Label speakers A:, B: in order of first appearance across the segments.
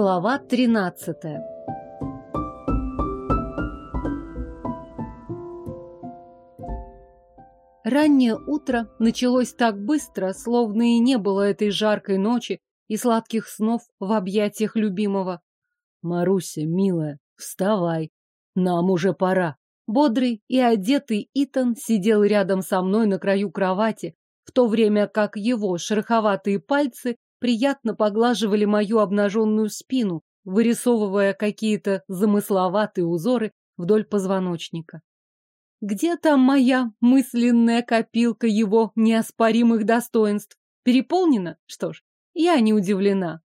A: Глава тринадцатая Раннее утро началось так быстро, словно и не было этой жаркой ночи и сладких снов в объятиях любимого.
B: Маруся, милая, вставай, нам уже пора.
A: Бодрый и одетый Итан сидел рядом со мной на краю кровати, в то время как его шероховатые пальцы приятно поглаживали мою обнаженную спину, вырисовывая какие-то замысловатые узоры вдоль позвоночника. Где там моя мысленная копилка его неоспоримых достоинств? Переполнена? Что ж, я не удивлена.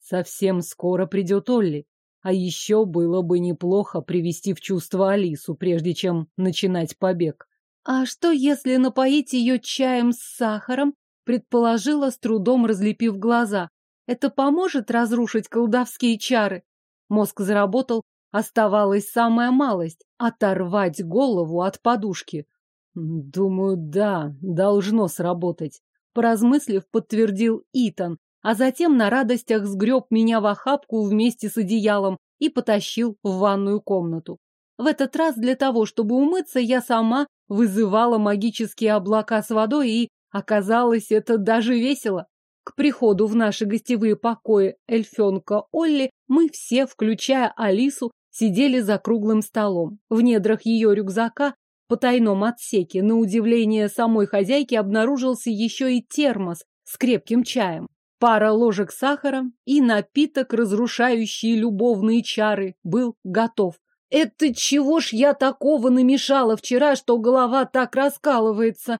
B: Совсем скоро придет Олли. А еще было бы неплохо привести в чувство Алису, прежде чем начинать побег.
A: А что, если напоить ее чаем с сахаром? Предположила, с трудом разлепив глаза. Это поможет разрушить колдовские чары? Мозг заработал, оставалась самая малость — оторвать голову от подушки.
B: Думаю, да, должно сработать.
A: Поразмыслив, подтвердил Итан, а затем на радостях сгреб меня в охапку вместе с одеялом и потащил в ванную комнату. В этот раз для того, чтобы умыться, я сама вызывала магические облака с водой, и оказалось это даже весело. К приходу в наши гостевые покои эльфенка Олли мы все, включая Алису, сидели за круглым столом. В недрах ее рюкзака по тайном отсеке, на удивление самой хозяйки, обнаружился еще и термос с крепким чаем пара ложек сахара и напиток, разрушающий любовные чары, был готов. «Это чего ж я такого намешала вчера, что голова так раскалывается?»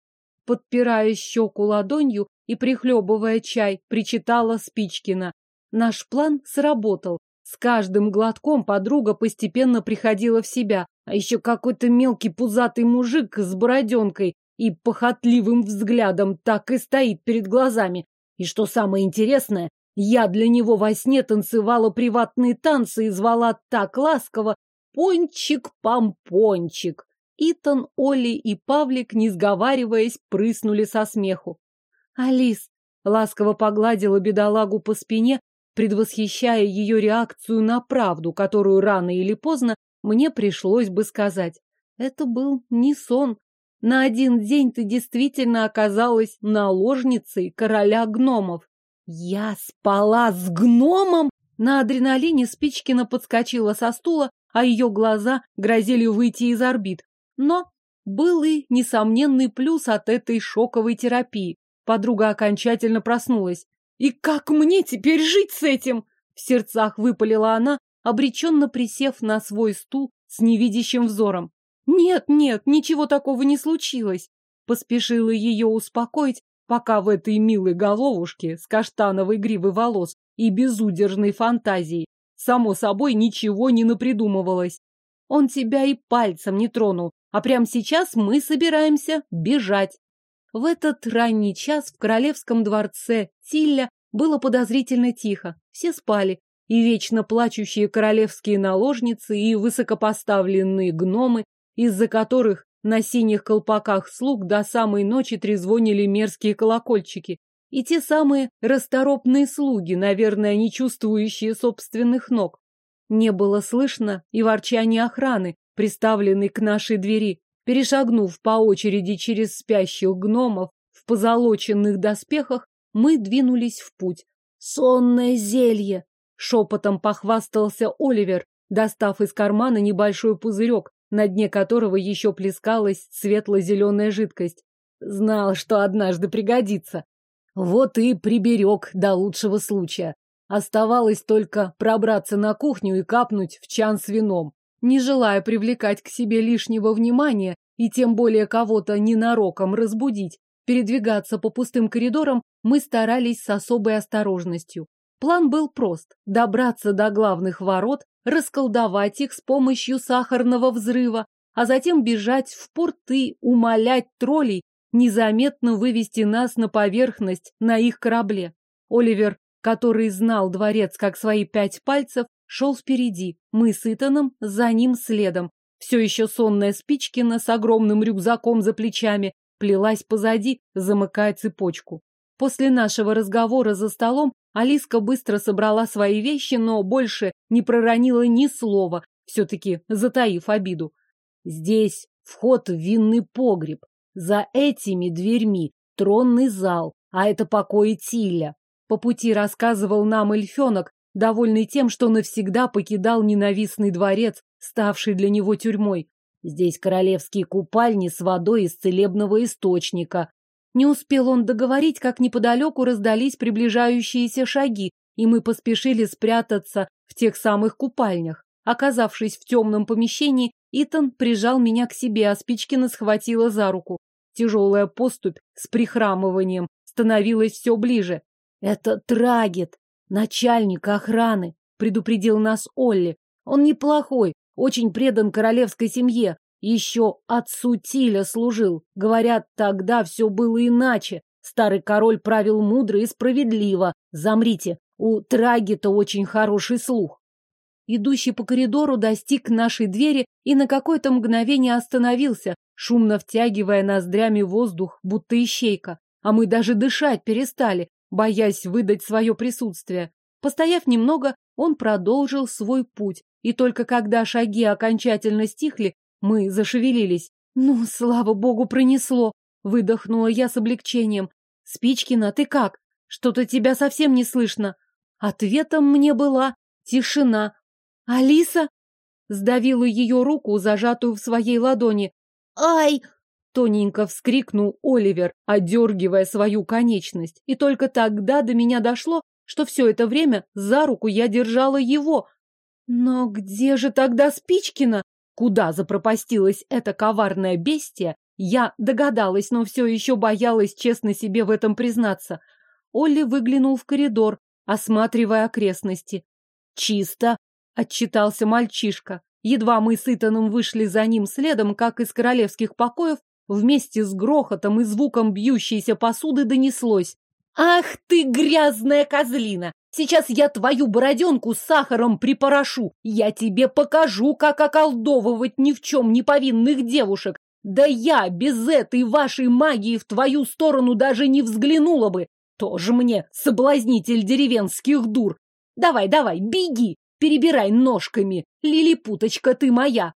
A: Подпирая щеку ладонью и прихлебывая чай, причитала Спичкина. Наш план сработал. С каждым глотком подруга постепенно приходила в себя, а еще какой-то мелкий пузатый мужик с бороденкой и похотливым взглядом так и стоит перед глазами, и что самое интересное, я для него во сне танцевала приватные танцы и звала так ласково «Пончик-помпончик». Итан, Оли и Павлик, не сговариваясь, прыснули со смеху. Алис ласково погладила бедолагу по спине, предвосхищая ее реакцию на правду, которую рано или поздно мне пришлось бы сказать. Это был не сон, на один день ты действительно оказалась наложницей короля гномов. Я спала с гномом? На адреналине Спичкина подскочила со стула, а ее глаза грозили выйти из орбит. Но был и несомненный плюс от этой шоковой терапии. Подруга окончательно проснулась. «И как мне теперь жить с этим?» В сердцах выпалила она, обреченно присев на свой стул с невидящим взором. «Нет, нет, ничего такого не случилось!» Поспешила ее успокоить, пока в этой милой головушке с каштановой гривой волос и безудержной фантазией само собой ничего не напридумывалось. Он тебя и пальцем не тронул, а прямо сейчас мы собираемся бежать. В этот ранний час в королевском дворце Тилля было подозрительно тихо. Все спали, и вечно плачущие королевские наложницы, и высокопоставленные гномы, из-за которых на синих колпаках слуг до самой ночи трезвонили мерзкие колокольчики, и те самые расторопные слуги, наверное, не чувствующие собственных ног. Не было слышно и ворчания охраны, приставленной к нашей двери. Перешагнув по очереди через спящих гномов в позолоченных доспехах, мы двинулись в путь. «Сонное зелье!» — шепотом похвастался Оливер, достав из кармана небольшой пузырек, на дне которого еще плескалась светло-зеленая жидкость. Знал, что однажды пригодится. Вот и приберег до лучшего случая. Оставалось только пробраться на кухню и капнуть в чан с вином. Не желая привлекать к себе лишнего внимания и тем более кого-то ненароком разбудить, передвигаться по пустым коридорам мы старались с особой осторожностью. План был прост – добраться до главных ворот, расколдовать их с помощью сахарного взрыва, а затем бежать в порты, умолять троллей незаметно вывести нас на поверхность на их корабле. Оливер, который знал дворец как свои пять пальцев, шел впереди, мы с Итаном за ним следом. Все еще сонная Спичкина с огромным рюкзаком за плечами плелась позади, замыкая цепочку. После нашего разговора за столом Алиска быстро собрала свои вещи, но больше не проронила ни слова, все-таки затаив обиду. Здесь вход в винный погреб. За этими дверьми тронный зал, а это покои Тиля. По пути рассказывал нам эльфенок, довольный тем, что навсегда покидал ненавистный дворец, ставший для него тюрьмой. Здесь королевские купальни с водой из целебного источника. Не успел он договорить, как неподалеку раздались приближающиеся шаги, и мы поспешили спрятаться в тех самых купальнях. Оказавшись в темном помещении, Итан прижал меня к себе, а Спичкина схватила за руку. Тяжелая поступь с прихрамыванием становилась все ближе. «Это Трагет, начальник охраны», — предупредил нас Олли. «Он неплохой, очень предан королевской семье. Еще отцу Тиля служил. Говорят, тогда все было иначе. Старый король правил мудро и справедливо. Замрите, у Трагета очень хороший слух. Идущий по коридору достиг нашей двери и на какое-то мгновение остановился, шумно втягивая ноздрями воздух, будто ищейка. А мы даже дышать перестали, боясь выдать свое присутствие. Постояв немного, он продолжил свой путь, и только когда шаги окончательно стихли, мы зашевелились. «Ну, слава богу, пронесло!» — выдохнула я с облегчением. «Спичкина, ты как? Что-то тебя совсем не слышно». Ответом мне была тишина, «Алиса?» Сдавила ее руку, зажатую в своей ладони. «Ай!» Тоненько вскрикнул Оливер, одергивая свою конечность. И только тогда до меня дошло, что все это время за руку я держала его. Но где же тогда Спичкина? Куда запропастилась эта коварная бестия, я догадалась, но все еще боялась честно себе в этом признаться. Олли выглянул в коридор, осматривая окрестности. Чисто, отчитался мальчишка. Едва мы с Итаном вышли за ним следом, как из королевских покоев, вместе с грохотом и звуком бьющейся посуды донеслось. «Ах ты, грязная козлина! Сейчас я твою бороденку с сахаром припорошу! Я тебе покажу, как околдовывать ни в чем не повинных девушек! Да я без этой вашей магии в твою сторону даже не взглянула бы! Тоже мне соблазнитель деревенских дур! Давай, давай, беги! Перебирай ножками, лилипуточка ты моя.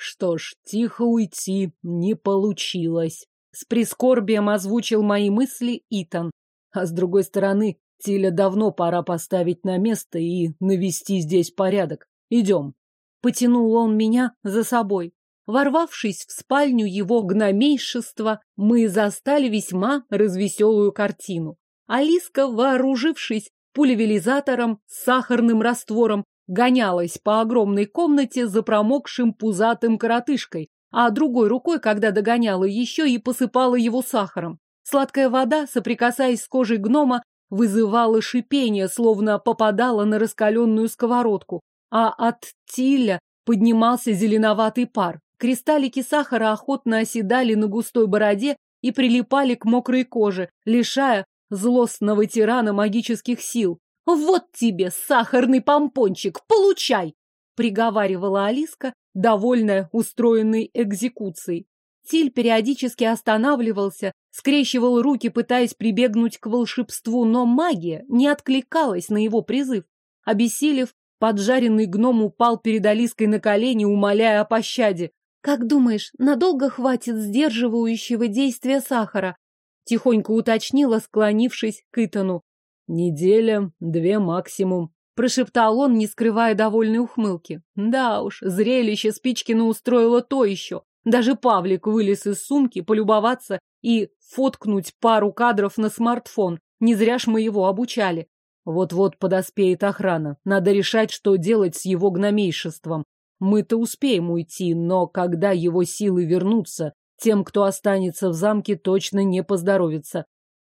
A: Что ж, тихо уйти не получилось. С прискорбием озвучил мои мысли Итан. А с другой стороны, Тиля давно пора поставить на место и навести здесь порядок. Идем. Потянул он меня за собой. Ворвавшись в спальню его гномейшества, мы застали весьма развеселую картину. Алиска, вооружившись пулевелизатором, сахарным раствором, гонялась по огромной комнате за промокшим пузатым коротышкой, а другой рукой, когда догоняла еще и посыпала его сахаром. Сладкая вода, соприкасаясь с кожей гнома, вызывала шипение, словно попадала на раскаленную сковородку, а от тиля поднимался зеленоватый пар. Кристаллики сахара охотно оседали на густой бороде и прилипали к мокрой коже, лишая злостного тирана магических сил. «Вот тебе сахарный помпончик, получай!» приговаривала Алиска, довольная устроенной экзекуцией. Тиль периодически останавливался, скрещивал руки, пытаясь прибегнуть к волшебству, но магия не откликалась на его призыв. Обессилев, поджаренный гном упал перед Алиской на колени, умоляя о пощаде. «Как думаешь, надолго хватит сдерживающего действия сахара?» Тихонько уточнила, склонившись к Итану. Неделя, две максимум. Прошептал он, не скрывая довольной ухмылки. Да уж, зрелище Спичкина устроило то еще. Даже Павлик вылез из сумки полюбоваться и фоткнуть пару кадров на смартфон. Не зря ж мы его обучали. Вот-вот подоспеет охрана. Надо решать, что делать с его гномейшеством. Мы-то успеем уйти, но когда его силы вернутся, тем, кто останется в замке, точно не поздоровится.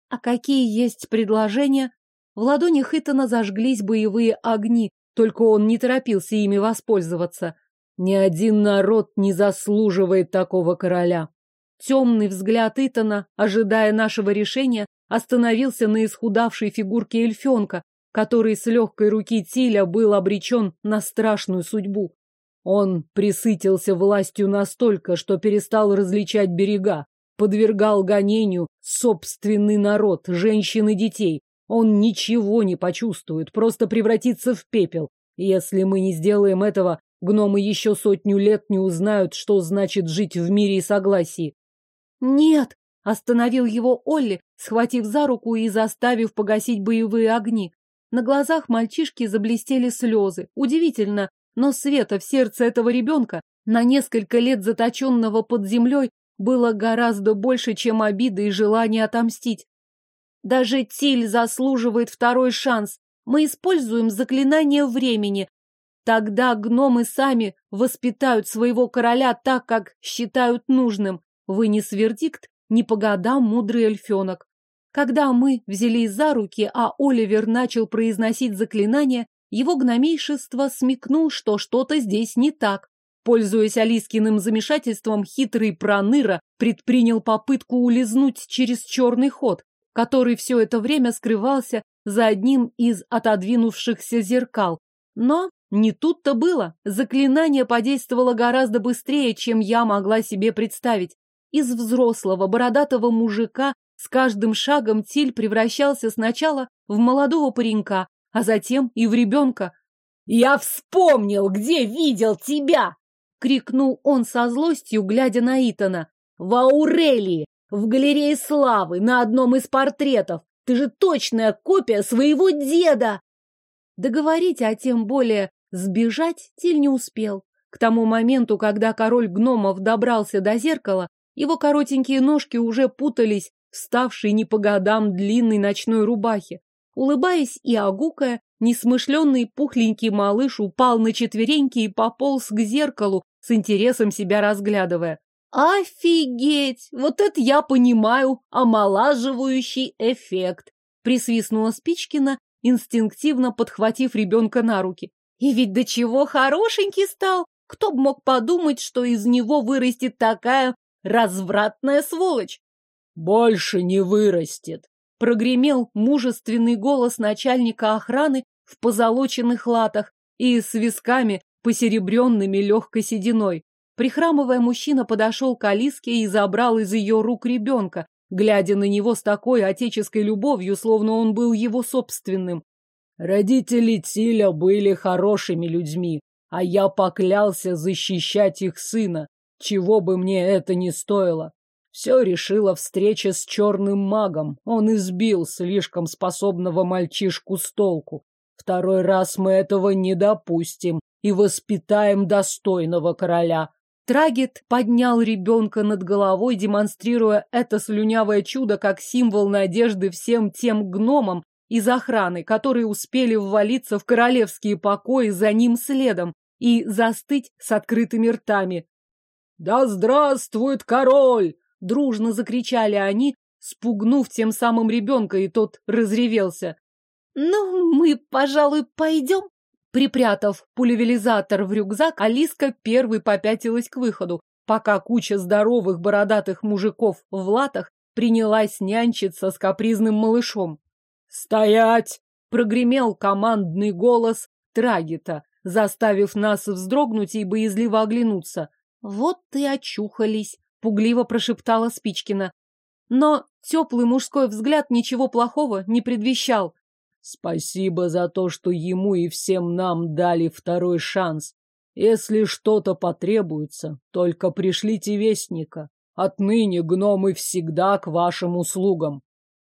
A: А какие есть предложения? В ладонях Итана зажглись боевые огни, только он не торопился ими воспользоваться. Ни один народ не заслуживает такого короля. Темный взгляд Итана, ожидая нашего решения, остановился на исхудавшей фигурке эльфенка, который с легкой руки Тиля был обречен на страшную судьбу. Он присытился властью настолько, что перестал различать берега, подвергал гонению собственный народ, женщин и детей,
B: Он ничего не почувствует, просто превратится в пепел. Если мы не сделаем этого, гномы еще сотню лет не узнают, что значит жить в мире и согласии.
A: Нет, остановил его Олли, схватив за руку и заставив погасить боевые огни. На глазах мальчишки заблестели слезы. Удивительно, но света в сердце этого ребенка, на несколько лет заточенного под землей, было гораздо больше, чем обиды и желание отомстить. Даже Тиль заслуживает второй шанс. Мы используем заклинание времени. Тогда гномы сами воспитают своего короля так, как считают нужным. Вынес вердикт не по годам мудрый эльфенок. Когда мы взялись за руки, а Оливер начал произносить заклинание, его гномейшество смекнул, что что-то здесь не так. Пользуясь Алискиным замешательством, хитрый проныра предпринял попытку улизнуть через черный ход, который все это время скрывался за одним из отодвинувшихся зеркал. Но не тут-то было. Заклинание подействовало гораздо быстрее, чем я могла себе представить. Из взрослого бородатого мужика с каждым шагом Тиль превращался сначала в молодого паренька, а затем и в ребенка. «Я вспомнил, где видел тебя!» — крикнул он со злостью, глядя на Итана. «В Аурелии, в галерее славы, на одном из портретов. Ты же точная копия своего деда!» Договорить, а тем более сбежать, Тиль не успел. К тому моменту, когда король гномов добрался до зеркала, его коротенькие ножки уже путались в ставшей не по годам длинной ночной рубахе. Улыбаясь и огукая, несмышленный пухленький малыш упал на четвереньки и пополз к зеркалу, с интересом себя разглядывая. «Офигеть! Вот это я понимаю! Омолаживающий эффект!» Присвистнула Спичкина, инстинктивно подхватив ребенка на руки. «И ведь до чего хорошенький стал! Кто бы мог подумать, что из него вырастет такая развратная сволочь!»
B: «Больше не вырастет!»
A: Прогремел мужественный голос начальника охраны в позолоченных латах и с висками, посеребренными легкой сединой. Прихрамывая, мужчина подошел к Алиске и забрал из ее рук ребенка, глядя на него с такой отеческой любовью, словно он был его собственным.
B: Родители Тиля были хорошими людьми, а я поклялся защищать их сына, чего бы мне это ни стоило. Все решила встреча с черным магом. Он избил слишком способного мальчишку с толку. Второй раз мы этого не допустим и воспитаем достойного короля.
A: Трагет поднял ребенка над головой, демонстрируя это слюнявое чудо как символ надежды всем тем гномам из охраны, которые успели ввалиться в королевские покои за ним следом и застыть с открытыми ртами.
B: «Да здравствует король!»
A: — дружно закричали они, спугнув тем самым ребенка, и тот разревелся. «Ну, мы, пожалуй, пойдем?» Припрятав пулевелизатор в рюкзак, Алиска первой попятилась к выходу, пока куча здоровых бородатых мужиков в латах принялась нянчиться с капризным малышом.
B: «Стоять!»
A: — прогремел командный голос Трагита, заставив нас вздрогнуть и боязливо оглянуться. «Вот и очухались!» — пугливо прошептала Спичкина. Но теплый мужской взгляд ничего плохого не предвещал.
B: Спасибо за то, что ему и всем нам дали второй шанс. Если что-то потребуется, только пришлите вестника. Отныне гномы всегда к вашим услугам.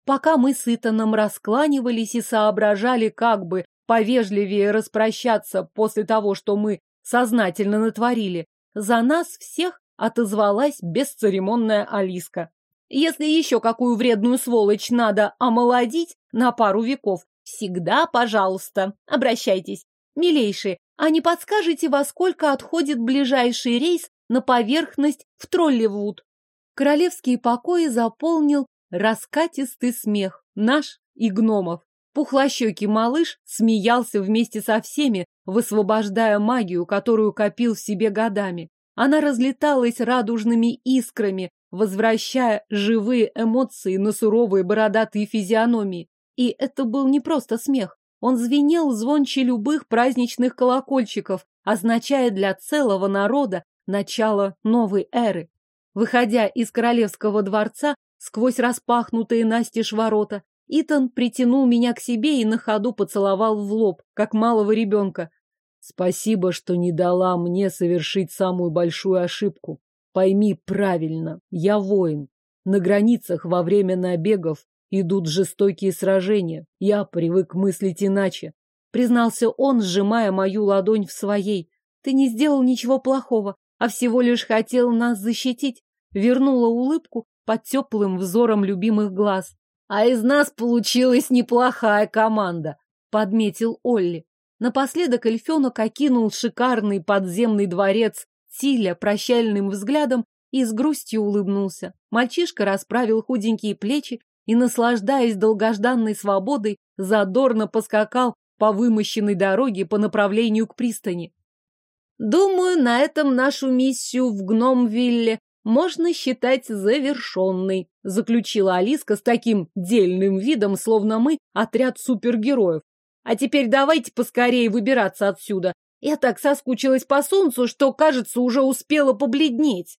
A: Пока мы с Итаном раскланивались и соображали, как бы повежливее распрощаться после того, что мы сознательно натворили, за нас всех отозвалась бесцеремонная Алиска. Если еще какую вредную сволочь надо омолодить на пару веков, Всегда, пожалуйста, обращайтесь. Милейшие, а не подскажете, во сколько отходит ближайший рейс на поверхность в Тролливуд? Королевские покои заполнил раскатистый смех, наш и гномов. Пухлощекий малыш смеялся вместе со всеми, высвобождая магию, которую копил в себе годами. Она разлеталась радужными искрами, возвращая живые эмоции на суровые бородатые физиономии. И это был не просто смех. Он звенел звонче любых праздничных колокольчиков, означая для целого народа начало новой эры. Выходя из королевского дворца сквозь распахнутые настежь ворота, Итан притянул меня к себе и на ходу поцеловал в лоб, как малого ребенка.
B: Спасибо, что не дала мне совершить самую большую ошибку. Пойми правильно, я воин. На границах во время набегов идут жестокие сражения. Я привык мыслить иначе.
A: Признался он, сжимая мою ладонь в своей. Ты не сделал ничего плохого, а всего лишь хотел нас защитить. Вернула улыбку под теплым взором любимых глаз. А из нас получилась неплохая команда, подметил Олли. Напоследок эльфенок окинул шикарный подземный дворец Тиля прощальным взглядом и с грустью улыбнулся. Мальчишка расправил худенькие плечи и, наслаждаясь долгожданной свободой, задорно поскакал по вымощенной дороге по направлению к пристани. Думаю, на этом нашу миссию в Гномвилле можно считать завершенной, заключила Алиска с таким дельным видом, словно мы отряд супергероев. А теперь давайте поскорее выбираться отсюда. Я так соскучилась по солнцу, что, кажется, уже успела побледнеть.